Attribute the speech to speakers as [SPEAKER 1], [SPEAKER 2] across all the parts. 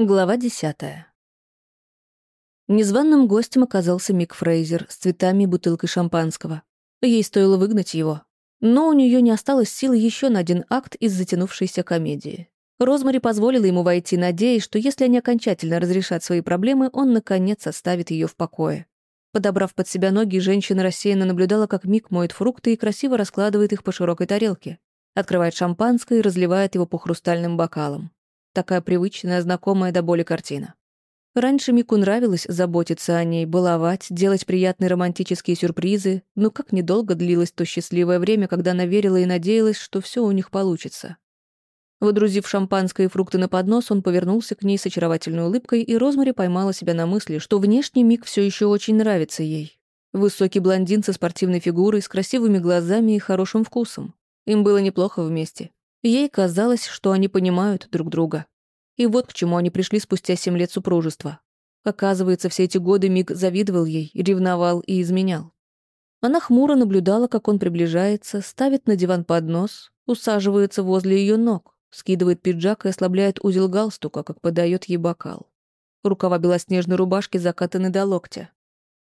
[SPEAKER 1] Глава десятая. Незваным гостем оказался Мик Фрейзер с цветами и бутылкой шампанского. Ей стоило выгнать его. Но у нее не осталось сил еще на один акт из затянувшейся комедии. Розмари позволила ему войти, надеясь, что если они окончательно разрешат свои проблемы, он, наконец, оставит ее в покое. Подобрав под себя ноги, женщина рассеянно наблюдала, как Мик моет фрукты и красиво раскладывает их по широкой тарелке, открывает шампанское и разливает его по хрустальным бокалам. Такая привычная, знакомая до боли картина. Раньше Мику нравилось заботиться о ней, баловать, делать приятные романтические сюрпризы, но как недолго длилось то счастливое время, когда она верила и надеялась, что все у них получится. Выдрузив шампанское и фрукты на поднос, он повернулся к ней с очаровательной улыбкой, и Розмари поймала себя на мысли, что внешний Мик все еще очень нравится ей. Высокий блондин со спортивной фигурой, с красивыми глазами и хорошим вкусом. Им было неплохо вместе. Ей казалось, что они понимают друг друга. И вот к чему они пришли спустя семь лет супружества. Оказывается, все эти годы Миг завидовал ей, ревновал и изменял. Она хмуро наблюдала, как он приближается, ставит на диван поднос, усаживается возле ее ног, скидывает пиджак и ослабляет узел галстука, как подает ей бокал. Рукава белоснежной рубашки закатаны до локтя.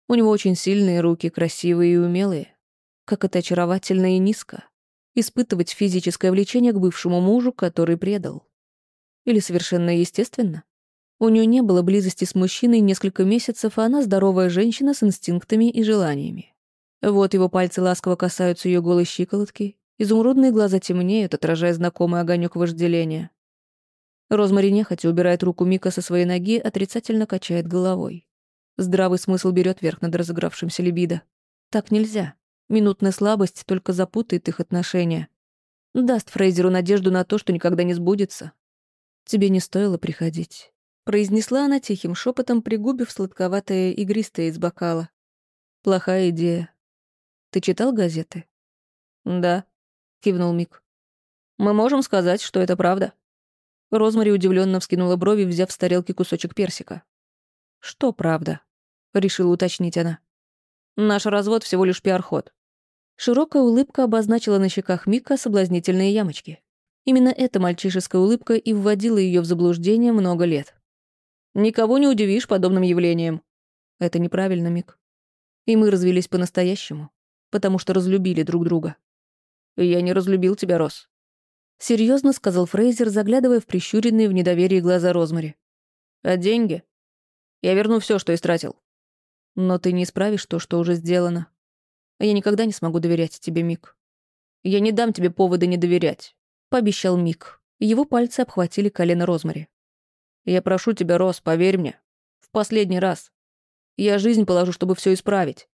[SPEAKER 1] У него очень сильные руки, красивые и умелые. Как это очаровательно и низко испытывать физическое влечение к бывшему мужу, который предал. Или совершенно естественно. У нее не было близости с мужчиной несколько месяцев, а она здоровая женщина с инстинктами и желаниями. Вот его пальцы ласково касаются ее голой щиколотки, изумрудные глаза темнеют, отражая знакомый огонек вожделения. Розмари нехотя убирает руку Мика со своей ноги, отрицательно качает головой. Здравый смысл берет верх над разыгравшимся либидо. Так нельзя. Минутная слабость только запутает их отношения. Даст Фрейзеру надежду на то, что никогда не сбудется. «Тебе не стоило приходить», — произнесла она тихим шепотом, пригубив сладковатое игристое из бокала. «Плохая идея. Ты читал газеты?» «Да», — кивнул Мик. «Мы можем сказать, что это правда». Розмари удивленно вскинула брови, взяв с тарелки кусочек персика. «Что правда?» — решила уточнить она. «Наш развод всего лишь пиар-ход. Широкая улыбка обозначила на щеках Мика соблазнительные ямочки. Именно эта мальчишеская улыбка и вводила ее в заблуждение много лет. «Никого не удивишь подобным явлением». Это неправильно, Мик. И мы развелись по-настоящему, потому что разлюбили друг друга. «Я не разлюбил тебя, Рос», — серьезно сказал Фрейзер, заглядывая в прищуренные в недоверии глаза Розмари. «А деньги? Я верну все, что истратил». «Но ты не исправишь то, что уже сделано», я никогда не смогу доверять тебе, Мик. Я не дам тебе повода не доверять, пообещал Мик. Его пальцы обхватили колено Розмари. Я прошу тебя, Рос, поверь мне. В последний раз. Я жизнь положу, чтобы все исправить.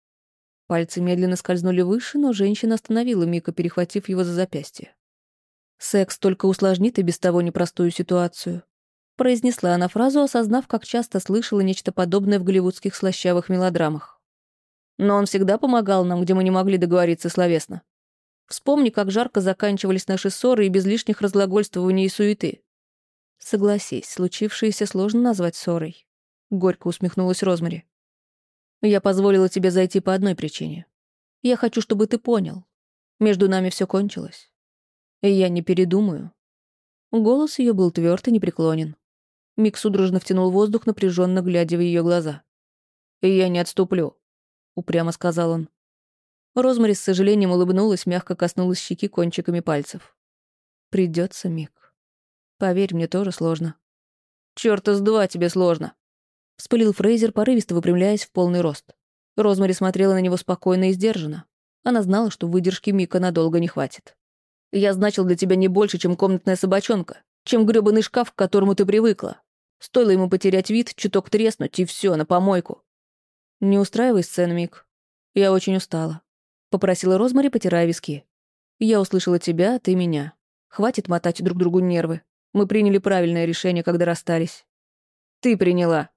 [SPEAKER 1] Пальцы медленно скользнули выше, но женщина остановила Мика, перехватив его за запястье. «Секс только усложнит и без того непростую ситуацию», произнесла она фразу, осознав, как часто слышала нечто подобное в голливудских слащавых мелодрамах. Но он всегда помогал нам, где мы не могли договориться словесно. Вспомни, как жарко заканчивались наши ссоры и без лишних разглагольствований и суеты. Согласись, случившееся сложно назвать ссорой. Горько усмехнулась Розмари. Я позволила тебе зайти по одной причине. Я хочу, чтобы ты понял. Между нами все кончилось. И я не передумаю. Голос ее был тверд и непреклонен. Мик судорожно втянул воздух, напряженно глядя в ее глаза. И я не отступлю. — упрямо сказал он. Розмари с сожалением улыбнулась, мягко коснулась щеки кончиками пальцев. Придется, Мик. Поверь, мне тоже сложно». «Чёрта с два тебе сложно», — вспылил Фрейзер, порывисто выпрямляясь в полный рост. Розмари смотрела на него спокойно и сдержанно. Она знала, что выдержки Мика надолго не хватит. «Я значил для тебя не больше, чем комнатная собачонка, чем грёбаный шкаф, к которому ты привыкла. Стоило ему потерять вид, чуток треснуть, и все на помойку. «Не устраивай сцен, Мик. Я очень устала», — попросила Розмари, потирая виски. «Я услышала тебя, ты меня. Хватит мотать друг другу нервы. Мы приняли правильное решение, когда расстались». «Ты приняла».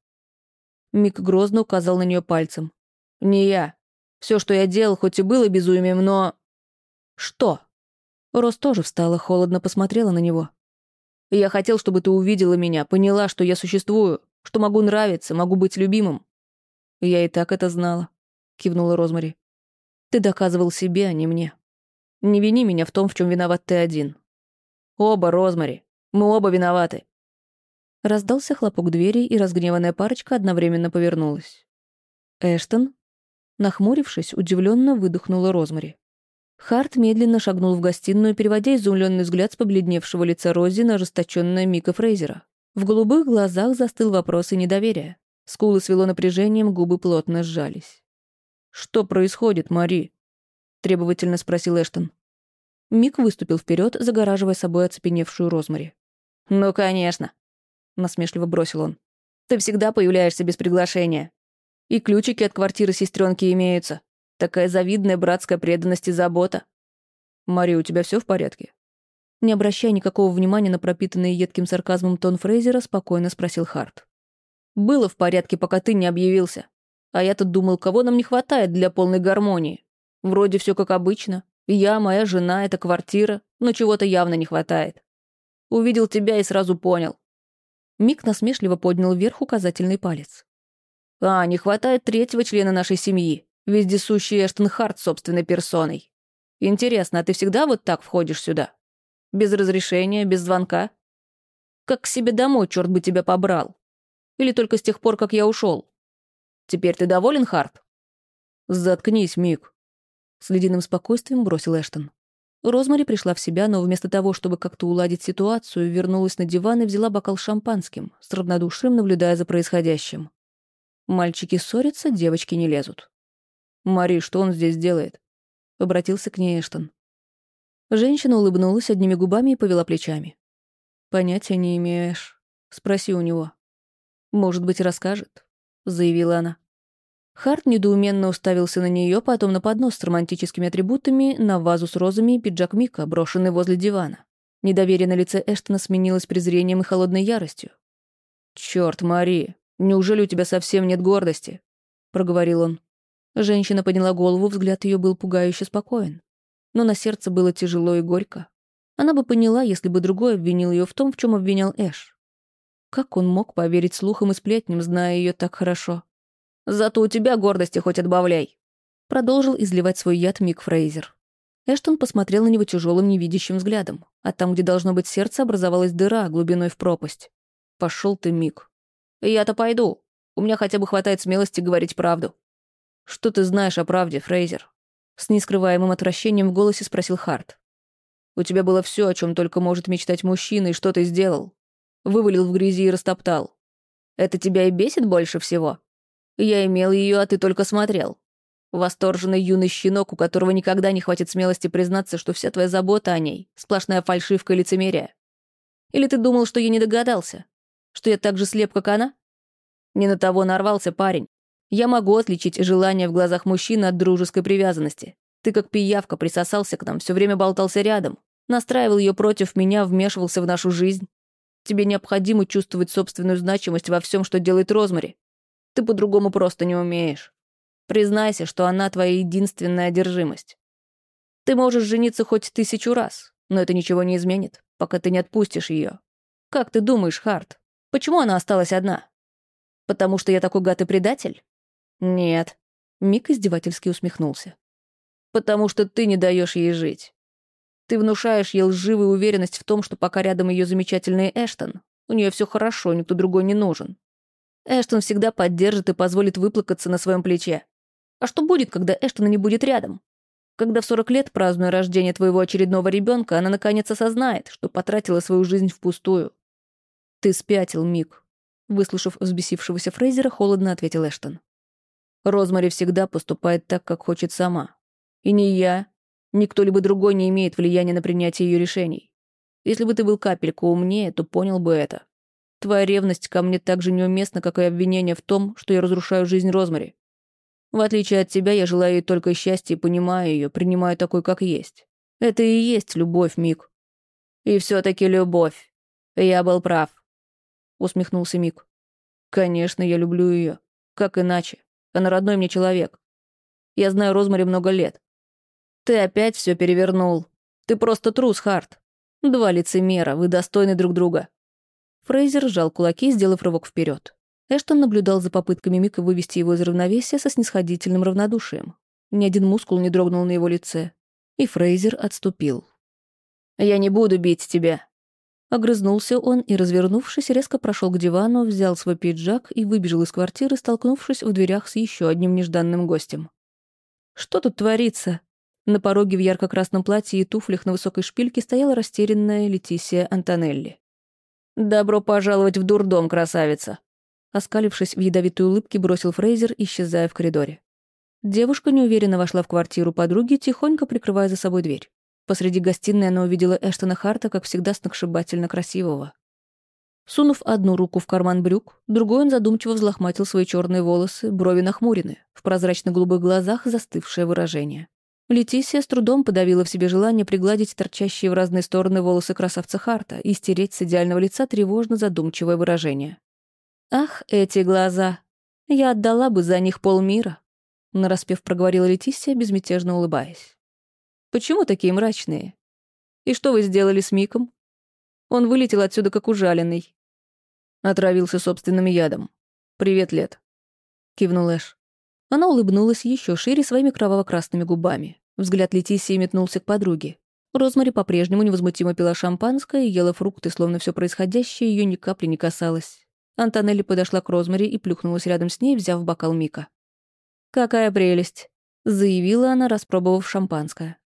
[SPEAKER 1] Мик грозно указал на нее пальцем. «Не я. Все, что я делал, хоть и было безумием, но...» «Что?» Рос тоже встала, холодно посмотрела на него. «Я хотел, чтобы ты увидела меня, поняла, что я существую, что могу нравиться, могу быть любимым. «Я и так это знала», — кивнула Розмари. «Ты доказывал себе, а не мне. Не вини меня в том, в чем виноват ты один. Оба, Розмари, мы оба виноваты». Раздался хлопок двери, и разгневанная парочка одновременно повернулась. «Эштон?» Нахмурившись, удивленно выдохнула Розмари. Харт медленно шагнул в гостиную, переводя изумленный взгляд с побледневшего лица Рози на ожесточенное Мика Фрейзера. В голубых глазах застыл вопрос и недоверие. Скулы свело напряжением, губы плотно сжались. «Что происходит, Мари?» — требовательно спросил Эштон. Мик выступил вперед, загораживая собой оцепеневшую Розмари. «Ну, конечно», — насмешливо бросил он. «Ты всегда появляешься без приглашения. И ключики от квартиры сестренки имеются. Такая завидная братская преданность и забота. Мари, у тебя все в порядке?» Не обращая никакого внимания на пропитанный едким сарказмом тон Фрейзера, спокойно спросил Харт. «Было в порядке, пока ты не объявился. А я-то думал, кого нам не хватает для полной гармонии. Вроде все как обычно. Я, моя жена, эта квартира, но чего-то явно не хватает. Увидел тебя и сразу понял. Мик насмешливо поднял вверх указательный палец. «А, не хватает третьего члена нашей семьи, вездесущий Эштон собственной персоной. Интересно, а ты всегда вот так входишь сюда? Без разрешения, без звонка? Как к себе домой, черт бы тебя побрал? Или только с тех пор, как я ушел? Теперь ты доволен, Харт?» «Заткнись, Мик», — с ледяным спокойствием бросил Эштон. Розмари пришла в себя, но вместо того, чтобы как-то уладить ситуацию, вернулась на диван и взяла бокал шампанским, с равнодушием наблюдая за происходящим. Мальчики ссорятся, девочки не лезут. «Мари, что он здесь делает?» — обратился к ней Эштон. Женщина улыбнулась одними губами и повела плечами. «Понятия не имеешь. Спроси у него». «Может быть, расскажет», — заявила она. Харт недоуменно уставился на нее, потом на поднос с романтическими атрибутами, на вазу с розами и пиджак Мика, брошенный возле дивана. Недоверие на лице Эштона сменилось презрением и холодной яростью. «Чёрт, Мари, неужели у тебя совсем нет гордости?» — проговорил он. Женщина подняла голову, взгляд ее был пугающе спокоен. Но на сердце было тяжело и горько. Она бы поняла, если бы другой обвинил ее в том, в чем обвинял Эш. Как он мог поверить слухам и сплетням, зная ее так хорошо? Зато у тебя гордости хоть отбавляй!» Продолжил изливать свой яд Мик Фрейзер. Эштон посмотрел на него тяжелым невидящим взглядом, а там, где должно быть сердце, образовалась дыра глубиной в пропасть. Пошел ты, Мик. Я-то пойду. У меня хотя бы хватает смелости говорить правду. Что ты знаешь о правде, Фрейзер? С нескрываемым отвращением в голосе спросил Харт. У тебя было все, о чем только может мечтать мужчина, и что ты сделал? Вывалил в грязи и растоптал. Это тебя и бесит больше всего? Я имел ее, а ты только смотрел. Восторженный юный щенок, у которого никогда не хватит смелости признаться, что вся твоя забота о ней — сплошная фальшивка и лицемерие. Или ты думал, что я не догадался? Что я так же слеп, как она? Не на того нарвался парень. Я могу отличить желание в глазах мужчины от дружеской привязанности. Ты как пиявка присосался к нам, все время болтался рядом, настраивал ее против меня, вмешивался в нашу жизнь. Тебе необходимо чувствовать собственную значимость во всем, что делает Розмари. Ты по-другому просто не умеешь. Признайся, что она твоя единственная одержимость. Ты можешь жениться хоть тысячу раз, но это ничего не изменит, пока ты не отпустишь ее. Как ты думаешь, Харт, почему она осталась одна? Потому что я такой гад и предатель? Нет. Мик издевательски усмехнулся. Потому что ты не даешь ей жить. Ты внушаешь ей лживую уверенность в том, что пока рядом ее замечательный Эштон, у нее все хорошо, никто другой не нужен. Эштон всегда поддержит и позволит выплакаться на своем плече. А что будет, когда Эштона не будет рядом? Когда в 40 лет, празднуя рождение твоего очередного ребенка, она наконец осознает, что потратила свою жизнь впустую. «Ты спятил, Мик», — выслушав взбесившегося Фрейзера, холодно ответил Эштон. «Розмари всегда поступает так, как хочет сама. И ни я, ни кто-либо другой не имеет влияния на принятие ее решений. Если бы ты был капельку умнее, то понял бы это. Твоя ревность ко мне так же неуместна, как и обвинение в том, что я разрушаю жизнь Розмари. В отличие от тебя, я желаю ей только счастья и понимаю ее, принимаю такой, как есть. Это и есть любовь, Мик. И все таки любовь. Я был прав. Усмехнулся Мик. Конечно, я люблю ее. Как иначе? Она родной мне человек. Я знаю Розмари много лет. Ты опять все перевернул. Ты просто трус, Харт. Два лицемера, вы достойны друг друга. Фрейзер сжал кулаки, сделав рывок вперед. Эштон наблюдал за попытками Мика вывести его из равновесия со снисходительным равнодушием. Ни один мускул не дрогнул на его лице. И Фрейзер отступил. «Я не буду бить тебя», Огрызнулся он и, развернувшись, резко прошел к дивану, взял свой пиджак и выбежал из квартиры, столкнувшись в дверях с еще одним нежданным гостем. «Что тут творится?» На пороге в ярко-красном платье и туфлях на высокой шпильке стояла растерянная Летисия Антонелли. «Добро пожаловать в дурдом, красавица!» Оскалившись в ядовитой улыбке, бросил Фрейзер, исчезая в коридоре. Девушка неуверенно вошла в квартиру подруги, тихонько прикрывая за собой дверь. Посреди гостиной она увидела Эштона Харта, как всегда, сногсшибательно красивого. Сунув одну руку в карман брюк, другой он задумчиво взлохматил свои черные волосы, брови нахмурены, в прозрачно-голубых глазах застывшее выражение. Летисия с трудом подавила в себе желание пригладить торчащие в разные стороны волосы красавца Харта и стереть с идеального лица тревожно задумчивое выражение. «Ах, эти глаза! Я отдала бы за них полмира!» нараспев проговорила Летисия, безмятежно улыбаясь. «Почему такие мрачные? И что вы сделали с Миком? Он вылетел отсюда как ужаленный». Отравился собственным ядом. «Привет, Лет», — кивнул Эш. Она улыбнулась еще шире своими кроваво-красными губами. Взгляд Летисии метнулся к подруге. Розмари по-прежнему невозмутимо пила шампанское и ела фрукты, словно все происходящее ее ни капли не касалось. Антонелли подошла к Розмари и плюхнулась рядом с ней, взяв бокал Мика. «Какая прелесть!» — заявила она, распробовав шампанское.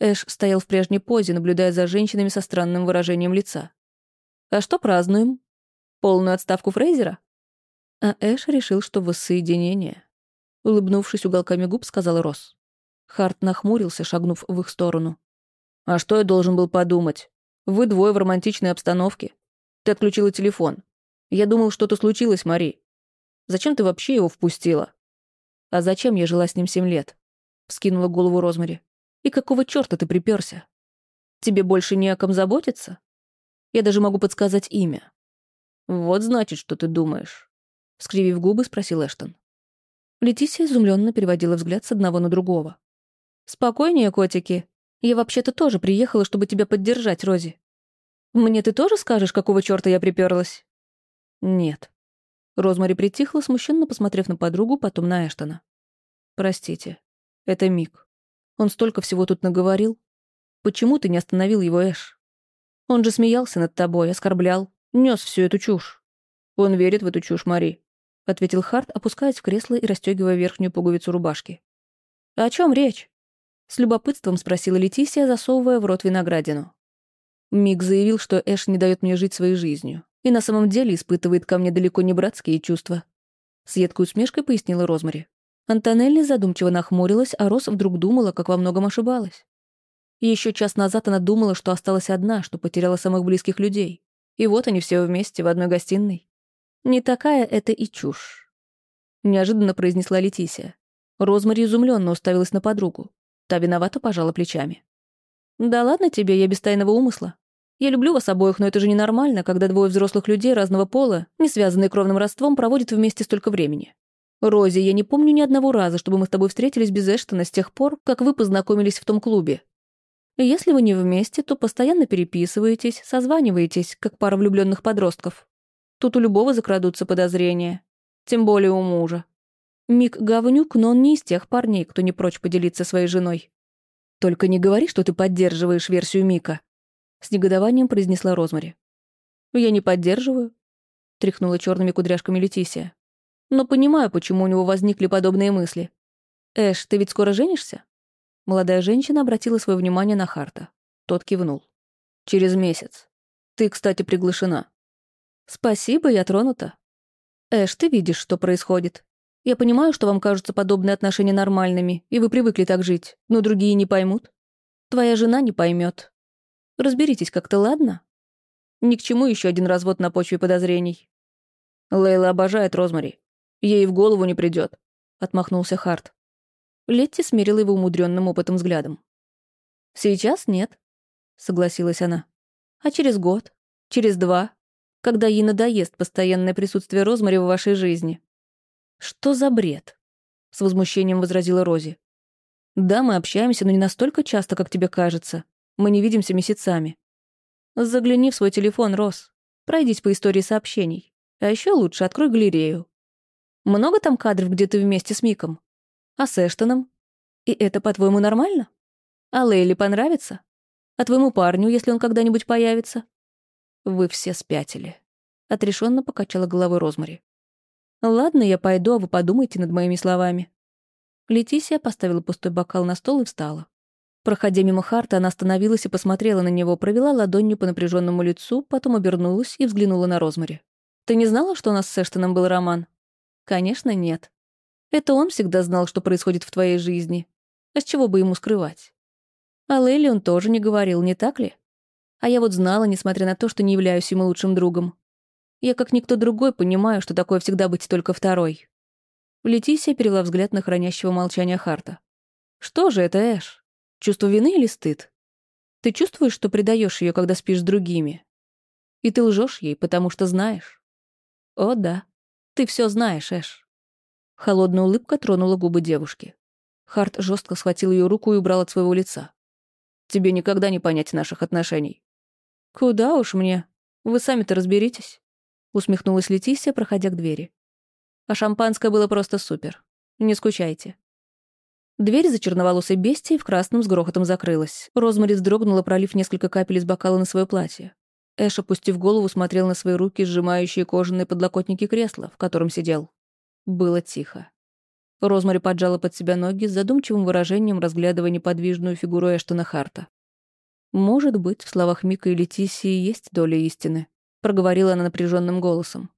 [SPEAKER 1] Эш стоял в прежней позе, наблюдая за женщинами со странным выражением лица. «А что празднуем? Полную отставку Фрейзера?» А Эш решил, что воссоединение. Улыбнувшись уголками губ, сказал Росс. Харт нахмурился, шагнув в их сторону. «А что я должен был подумать? Вы двое в романтичной обстановке. Ты отключила телефон. Я думал, что-то случилось, Мари. Зачем ты вообще его впустила?» «А зачем я жила с ним семь лет?» — вскинула голову Розмари. «И какого чёрта ты приперся? Тебе больше не о ком заботиться? Я даже могу подсказать имя». «Вот значит, что ты думаешь», — скривив губы, спросил Эштон. Летисия изумленно переводила взгляд с одного на другого. «Спокойнее, котики. Я вообще-то тоже приехала, чтобы тебя поддержать, Рози. Мне ты тоже скажешь, какого чёрта я приперлась?» «Нет». Розмари притихла, смущенно посмотрев на подругу, потом на Эштона. «Простите. Это Мик. Он столько всего тут наговорил. Почему ты не остановил его, Эш? Он же смеялся над тобой, оскорблял, нес всю эту чушь. Он верит в эту чушь, Мари ответил Харт, опускаясь в кресло и расстегивая верхнюю пуговицу рубашки. «О чем речь?» С любопытством спросила Летисия, засовывая в рот виноградину. Мик заявил, что Эш не дает мне жить своей жизнью, и на самом деле испытывает ко мне далеко не братские чувства. С едкой усмешкой пояснила Розмари. Антонелли задумчиво нахмурилась, а Рос вдруг думала, как во многом ошибалась. Еще час назад она думала, что осталась одна, что потеряла самых близких людей. И вот они все вместе в одной гостиной. «Не такая это и чушь», — неожиданно произнесла Летисия. Розмари изумленно уставилась на подругу. Та виновато пожала плечами. «Да ладно тебе, я без тайного умысла. Я люблю вас обоих, но это же ненормально, когда двое взрослых людей разного пола, не связанные кровным родством, проводят вместе столько времени. Рози, я не помню ни одного раза, чтобы мы с тобой встретились без Эштона с тех пор, как вы познакомились в том клубе. Если вы не вместе, то постоянно переписываетесь, созваниваетесь, как пара влюбленных подростков. Тут у любого закрадутся подозрения. Тем более у мужа. Мик говнюк, но он не из тех парней, кто не прочь поделиться своей женой. «Только не говори, что ты поддерживаешь версию Мика», — с негодованием произнесла Розмари. «Я не поддерживаю», — тряхнула черными кудряшками Летисия. «Но понимаю, почему у него возникли подобные мысли. Эш, ты ведь скоро женишься?» Молодая женщина обратила свое внимание на Харта. Тот кивнул. «Через месяц. Ты, кстати, приглашена». «Спасибо, я тронута». «Эш, ты видишь, что происходит. Я понимаю, что вам кажутся подобные отношения нормальными, и вы привыкли так жить, но другие не поймут. Твоя жена не поймет. Разберитесь как-то, ладно? Ни к чему еще один развод на почве подозрений». «Лейла обожает Розмари. Ей в голову не придет, отмахнулся Харт. Летти смирила его умудренным опытом взглядом. «Сейчас нет», — согласилась она. «А через год? Через два? Когда ей надоест постоянное присутствие Розмари в вашей жизни». «Что за бред?» — с возмущением возразила Рози. «Да, мы общаемся, но не настолько часто, как тебе кажется. Мы не видимся месяцами. Загляни в свой телефон, Роз. Пройдись по истории сообщений. А еще лучше открой галерею. Много там кадров, где ты вместе с Миком? А с Эштоном? И это, по-твоему, нормально? А Лейли понравится? А твоему парню, если он когда-нибудь появится? Вы все спятили. Отрешенно покачала головой Розмари. Ладно, я пойду, а вы подумайте над моими словами. Летисия поставила пустой бокал на стол и встала. Проходя мимо Харта, она остановилась и посмотрела на него, провела ладонью по напряженному лицу, потом обернулась и взглянула на Розмари. «Ты не знала, что у нас с Эштоном был роман?» «Конечно, нет. Это он всегда знал, что происходит в твоей жизни. А с чего бы ему скрывать?» А Лейли он тоже не говорил, не так ли? А я вот знала, несмотря на то, что не являюсь ему лучшим другом. Я, как никто другой, понимаю, что такое всегда быть только второй. Летисия перевела взгляд на хранящего молчания Харта. «Что же это, Эш? Чувство вины или стыд? Ты чувствуешь, что предаешь ее, когда спишь с другими? И ты лжешь ей, потому что знаешь? О, да. Ты все знаешь, Эш». Холодная улыбка тронула губы девушки. Харт жестко схватил ее руку и убрал от своего лица. «Тебе никогда не понять наших отношений». «Куда уж мне? Вы сами-то разберитесь», — усмехнулась Летисия, проходя к двери. А шампанское было просто супер. Не скучайте. Дверь за черноволосой бестией в красном с грохотом закрылась. Розмари вздрогнула, пролив несколько капель из бокала на свое платье. Эш, опустив голову, смотрел на свои руки, сжимающие кожаные подлокотники кресла, в котором сидел. Было тихо. Розмари поджала под себя ноги с задумчивым выражением, разглядывая неподвижную фигуру Эштона Харта. «Может быть, в словах Мика и Летисии есть доля истины», — проговорила она напряженным голосом.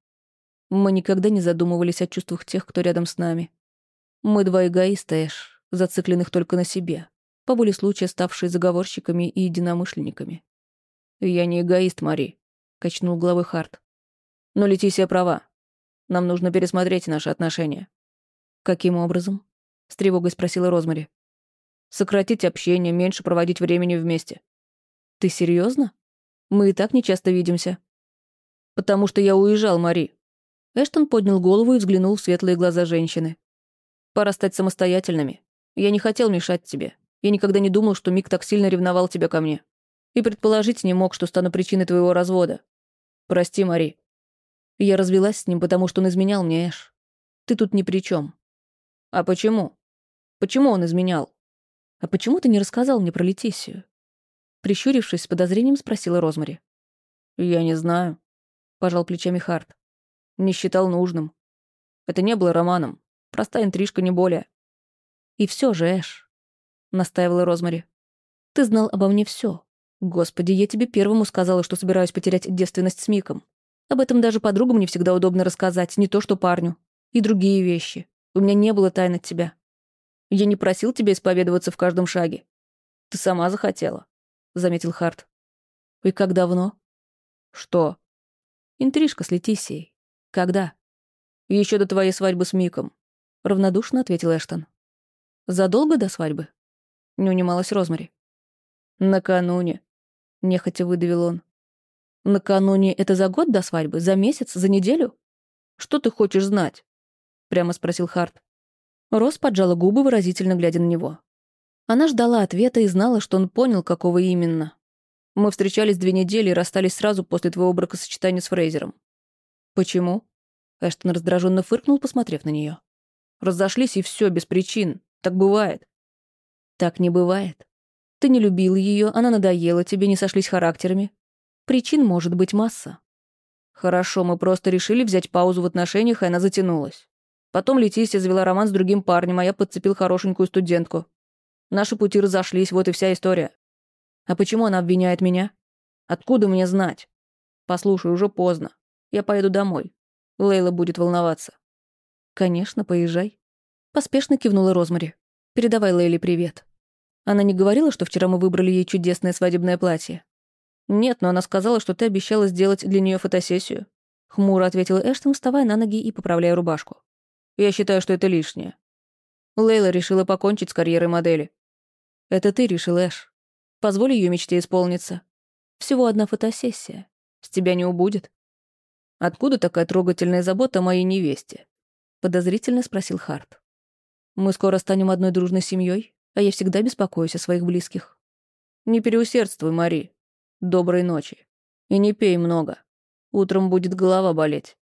[SPEAKER 1] Мы никогда не задумывались о чувствах тех, кто рядом с нами. Мы два эгоиста, Эш, зацикленных только на себе, по воле случая ставшие заговорщиками и единомышленниками. «Я не эгоист, Мари», — качнул головой Харт. «Но Летисия права. Нам нужно пересмотреть наши отношения». «Каким образом?» — с тревогой спросила Розмари. «Сократить общение, меньше проводить времени вместе». «Ты серьезно? Мы и так не часто видимся». «Потому что я уезжал, Мари. Эштон поднял голову и взглянул в светлые глаза женщины. «Пора стать самостоятельными. Я не хотел мешать тебе. Я никогда не думал, что Мик так сильно ревновал тебя ко мне. И предположить не мог, что стану причиной твоего развода. Прости, Мари. Я развелась с ним, потому что он изменял мне, Эш. Ты тут ни при чем. А почему? Почему он изменял? А почему ты не рассказал мне про Летисию? Прищурившись с подозрением, спросила Розмари. Я не знаю. Пожал плечами Харт. Не считал нужным. Это не было романом. Простая интрижка, не более. И все же, Эш, настаивала Розмари. Ты знал обо мне все. Господи, я тебе первому сказала, что собираюсь потерять девственность с Миком. Об этом даже подругам не всегда удобно рассказать, не то что парню. И другие вещи. У меня не было тайн от тебя. Я не просил тебя исповедоваться в каждом шаге. Ты сама захотела, — заметил Харт. И как давно? Что? Интрижка с Летисией. «Когда?» «Еще до твоей свадьбы с Миком», — равнодушно ответил Эштон. «Задолго до свадьбы?» — не унималась Розмари. «Накануне», — нехотя выдавил он. «Накануне — это за год до свадьбы? За месяц? За неделю? Что ты хочешь знать?» — прямо спросил Харт. Рос поджала губы, выразительно глядя на него. Она ждала ответа и знала, что он понял, какого именно. «Мы встречались две недели и расстались сразу после твоего бракосочетания с Фрейзером. «Почему?» Эштон раздраженно фыркнул, посмотрев на нее. «Разошлись, и все без причин. Так бывает». «Так не бывает. Ты не любил ее, она надоела, тебе не сошлись характерами. Причин может быть масса». «Хорошо, мы просто решили взять паузу в отношениях, и она затянулась. Потом Летисия завела роман с другим парнем, а я подцепил хорошенькую студентку. Наши пути разошлись, вот и вся история. А почему она обвиняет меня? Откуда мне знать? Послушай, уже поздно. Я поеду домой. Лейла будет волноваться». «Конечно, поезжай». Поспешно кивнула Розмари. «Передавай Лейле привет». Она не говорила, что вчера мы выбрали ей чудесное свадебное платье? «Нет, но она сказала, что ты обещала сделать для нее фотосессию». Хмуро ответила Эштон, вставая на ноги и поправляя рубашку. «Я считаю, что это лишнее». Лейла решила покончить с карьерой модели. «Это ты решил, Эш. Позволь ее мечте исполниться. Всего одна фотосессия. С тебя не убудет». «Откуда такая трогательная забота о моей невесте?» — подозрительно спросил Харт. «Мы скоро станем одной дружной семьей, а я всегда беспокоюсь о своих близких». «Не переусердствуй, Мари. Доброй ночи. И не пей много. Утром будет голова болеть».